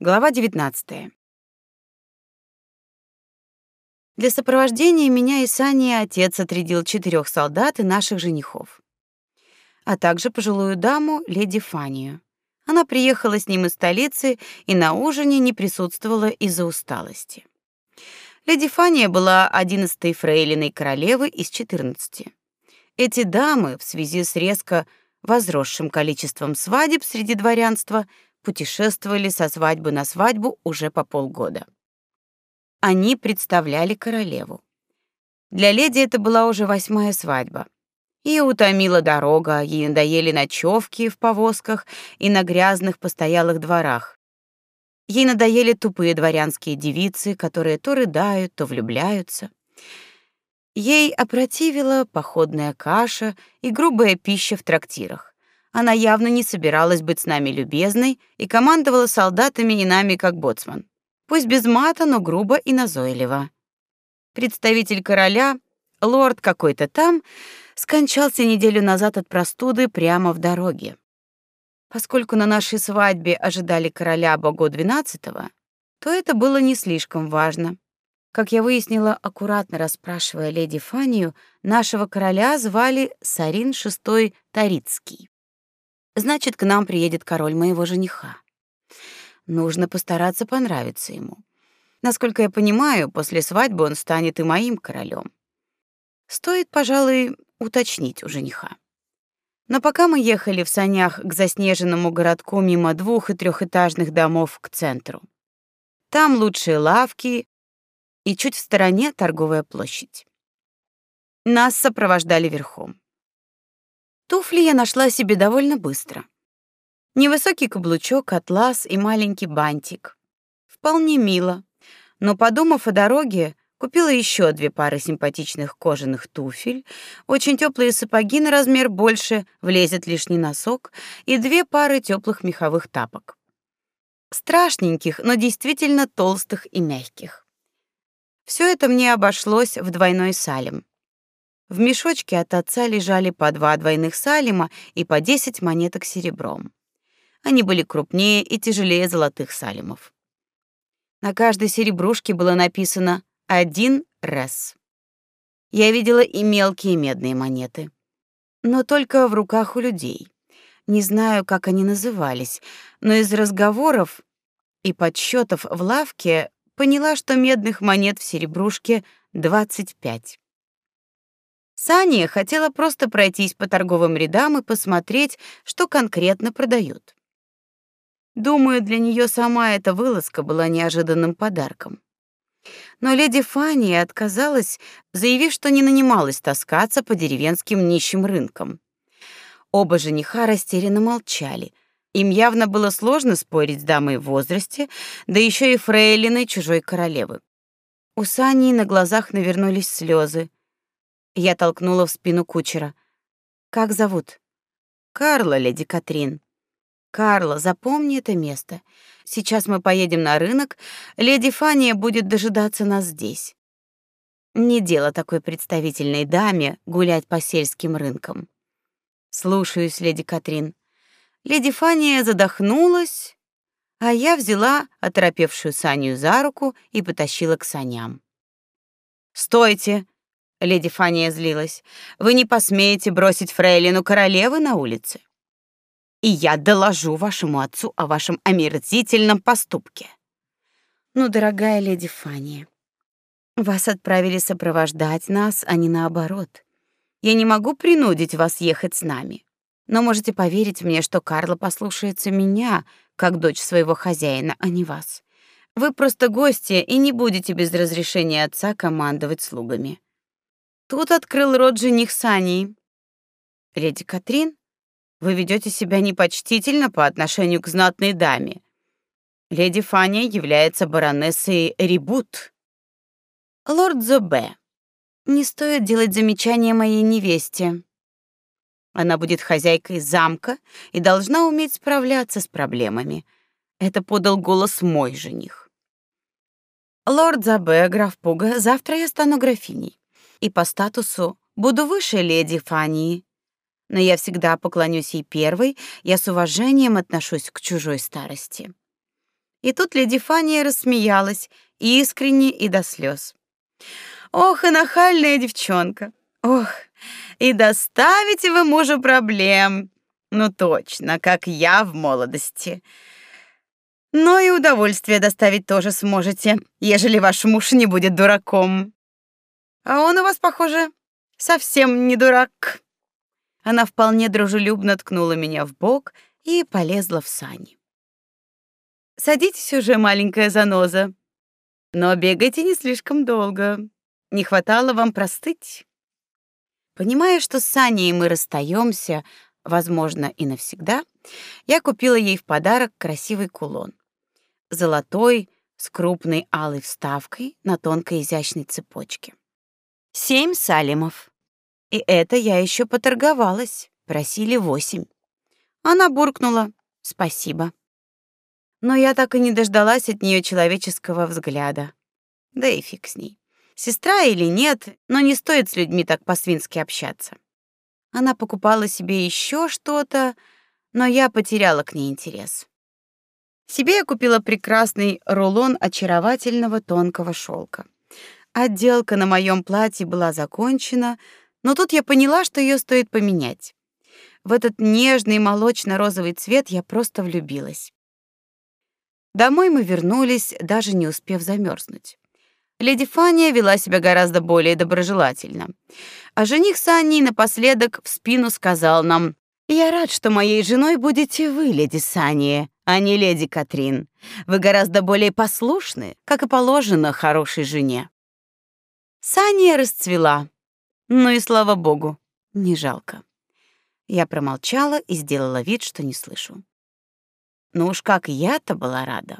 Глава 19. Для сопровождения меня и Сани отец отрядил четырех солдат и наших женихов, а также пожилую даму леди Фанию. Она приехала с ним из столицы и на ужине не присутствовала из-за усталости. Леди Фания была одиннадцатой фрейлиной королевы из четырнадцати. Эти дамы в связи с резко возросшим количеством свадеб среди дворянства путешествовали со свадьбы на свадьбу уже по полгода. Они представляли королеву. Для леди это была уже восьмая свадьба. Ее утомила дорога, ей надоели ночевки в повозках и на грязных постоялых дворах. Ей надоели тупые дворянские девицы, которые то рыдают, то влюбляются. Ей опротивила походная каша и грубая пища в трактирах. Она явно не собиралась быть с нами любезной и командовала солдатами и нами как боцман. Пусть без мата, но грубо и назойливо. Представитель короля, лорд какой-то там, скончался неделю назад от простуды прямо в дороге. Поскольку на нашей свадьбе ожидали короля Бого XII, то это было не слишком важно. Как я выяснила, аккуратно расспрашивая леди Фанию, нашего короля звали Сарин VI Тарицкий. Значит, к нам приедет король моего жениха. Нужно постараться понравиться ему. Насколько я понимаю, после свадьбы он станет и моим королем. Стоит, пожалуй, уточнить у жениха. Но пока мы ехали в санях к заснеженному городку мимо двух- и трехэтажных домов к центру. Там лучшие лавки, и чуть в стороне торговая площадь. Нас сопровождали верхом. Туфли я нашла себе довольно быстро. Невысокий каблучок, атлас и маленький бантик. Вполне мило. Но подумав о дороге, купила еще две пары симпатичных кожаных туфель, очень теплые сапоги на размер больше, влезет лишний носок, и две пары теплых меховых тапок. Страшненьких, но действительно толстых и мягких. Все это мне обошлось в двойной салим. В мешочке от отца лежали по два двойных салима и по десять монеток серебром. Они были крупнее и тяжелее золотых салимов. На каждой серебрушке было написано «один рес». Я видела и мелкие медные монеты, но только в руках у людей. Не знаю, как они назывались, но из разговоров и подсчетов в лавке поняла, что медных монет в серебрушке 25. Саня хотела просто пройтись по торговым рядам и посмотреть, что конкретно продают. Думаю, для нее сама эта вылазка была неожиданным подарком. Но леди Фанни отказалась, заявив, что не нанималась таскаться по деревенским нищим рынкам. Оба жениха растерянно молчали — им явно было сложно спорить с дамой в возрасте, да еще и фрейлиной чужой королевы. У Сани на глазах навернулись слезы. Я толкнула в спину кучера. Как зовут? Карла, леди Катрин. Карла, запомни это место. Сейчас мы поедем на рынок, леди Фания будет дожидаться нас здесь. Не дело такой представительной даме гулять по сельским рынкам. Слушаюсь, леди Катрин. Леди Фания задохнулась, а я взяла оторопевшую Саню за руку и потащила к саням. «Стойте!» — леди Фания злилась. «Вы не посмеете бросить фрейлину королевы на улице. И я доложу вашему отцу о вашем омерзительном поступке». «Ну, дорогая леди Фания, вас отправили сопровождать нас, а не наоборот. Я не могу принудить вас ехать с нами. Но можете поверить мне, что Карла послушается меня, как дочь своего хозяина, а не вас. Вы просто гости и не будете без разрешения отца командовать слугами. Тут открыл рот жених Сани. Леди Катрин, вы ведете себя непочтительно по отношению к знатной даме. Леди Фаня является баронессой Рибут. Лорд Зобе, не стоит делать замечания моей невесте. Она будет хозяйкой замка и должна уметь справляться с проблемами. Это подал голос мой жених. Лорд Забе, граф Пуга, завтра я стану графиней. И по статусу буду выше леди Фании. Но я всегда поклонюсь ей первой, я с уважением отношусь к чужой старости. И тут леди Фания рассмеялась, искренне и до слез. Ох, и нахальная девчонка. Ох, и доставите вы мужу проблем. Ну точно, как я в молодости. Но и удовольствие доставить тоже сможете, ежели ваш муж не будет дураком. А он у вас, похоже, совсем не дурак. Она вполне дружелюбно ткнула меня в бок и полезла в сани. Садитесь уже, маленькая заноза. Но бегайте не слишком долго. Не хватало вам простыть. Понимая, что с Саней мы расстаемся, возможно, и навсегда, я купила ей в подарок красивый кулон. Золотой, с крупной алой вставкой на тонкой изящной цепочке. Семь салимов. И это я еще поторговалась. Просили восемь. Она буркнула: "Спасибо". Но я так и не дождалась от нее человеческого взгляда. Да и фиг с ней. Сестра или нет, но не стоит с людьми так по-свински общаться. Она покупала себе еще что-то, но я потеряла к ней интерес. Себе я купила прекрасный рулон очаровательного тонкого шелка. Отделка на моем платье была закончена, но тут я поняла, что ее стоит поменять. В этот нежный молочно-розовый цвет я просто влюбилась. Домой мы вернулись, даже не успев замерзнуть. Леди Фания вела себя гораздо более доброжелательно. А жених Санни напоследок в спину сказал нам: "Я рад, что моей женой будете вы, леди Сания, а не леди Катрин. Вы гораздо более послушны, как и положено хорошей жене". Сания расцвела. Ну и слава богу, не жалко. Я промолчала и сделала вид, что не слышу. Ну уж как я-то была рада.